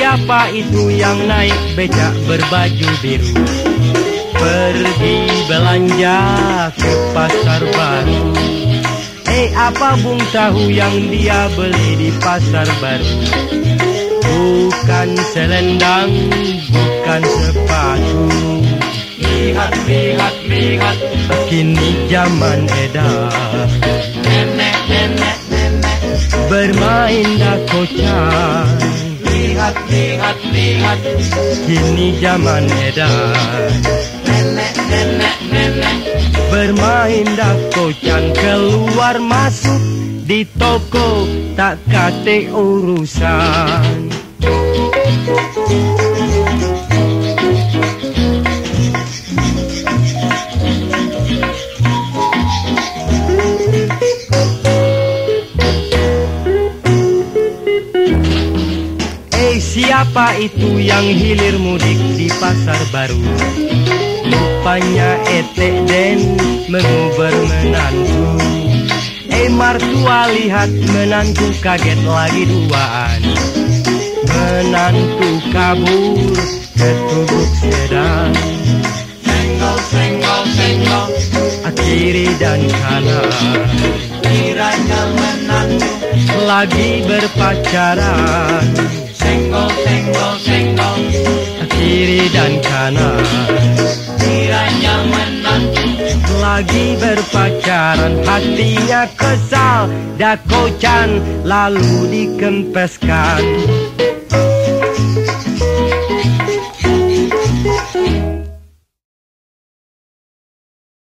Siapa itu yang naik becak berbaju biru? Pergi belanja ke pasar baru. Eh apa bung tahu yang dia beli di pasar baru? Bukan selendang, bukan sepatu. Lihat, lihat, lihat Kini zaman edan Nenek, nenek, nenek Bermain dakocan Lihat, lihat, lihat. Kini zaman edan Nenek, nenek, nenek. Bermain dakocan keluar masuk di toko tak kate urusan siapa itu yang hilir mudik di pasar baru? Rupanya etek den menguber menantu. Eh martua lihat menantu kaget lagi duaan. Menantu kabur ke tubuh sedan Senggol, senggol, senggol. Kiri dan kanan. Kiranya menantu. Lagi berpacaran Kiri dan kanan. Kiranya menantu. Lagi berpacaran hatinya kesal. Dakocan lalu dikempeskan